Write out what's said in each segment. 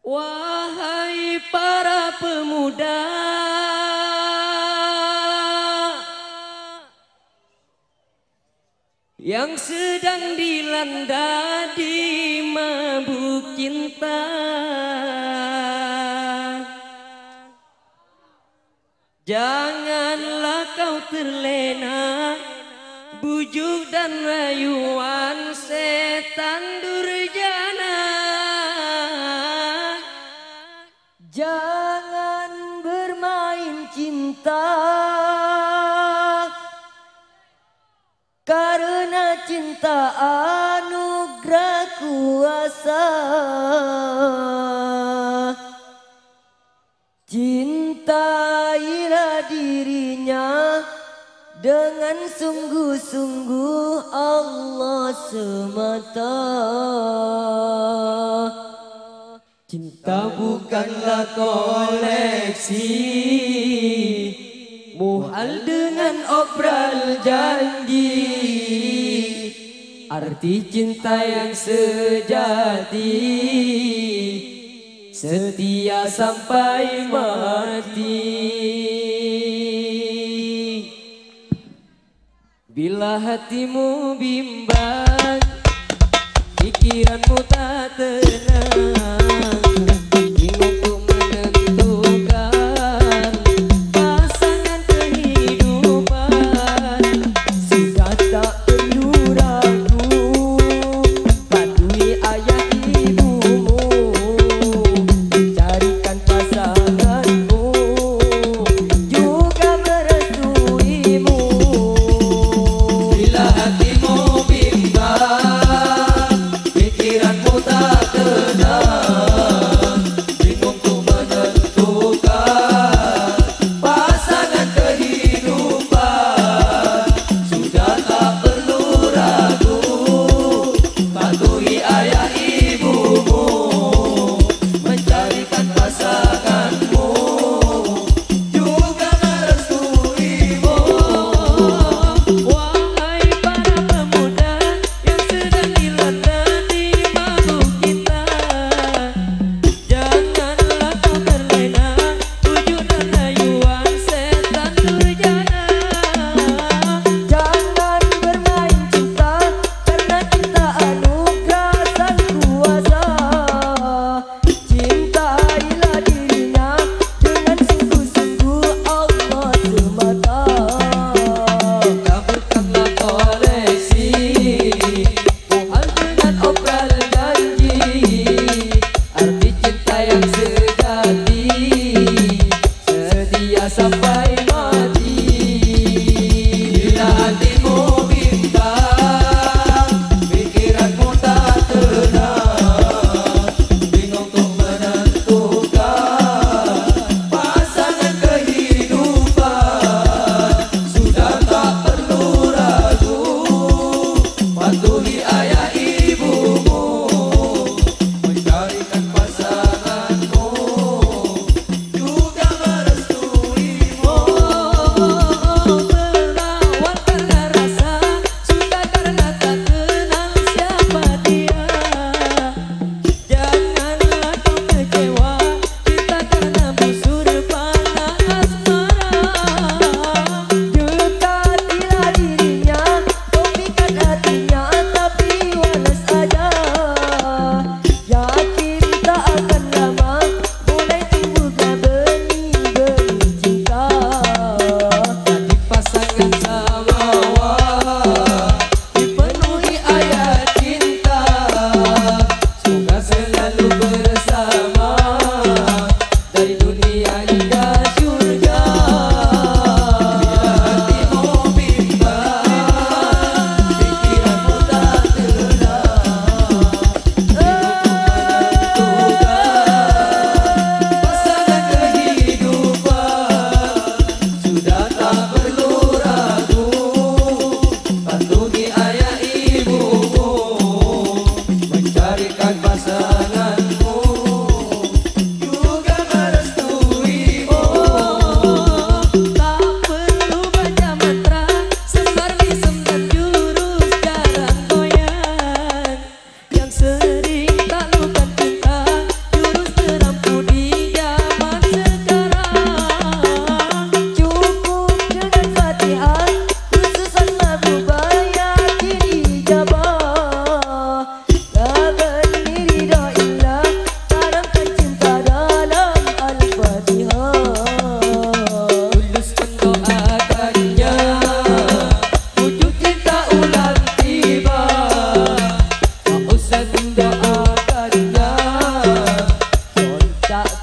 Wahai para pemuda Yang sedang dilanda di mabuk cinta Janganlah kau terlena Bujuk dan rayuan setan durjana cinta. Karena cinta anugerah kuasa. Cintailah dirinya dengan sungguh-sungguh Allah semata Cinta bukanlah koleksi. Muhal dengan obral janji. Arti cinta yang sejati. Setia sampai mati. Bila hatimu bimbang Pikiranmu tak tenang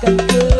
so good.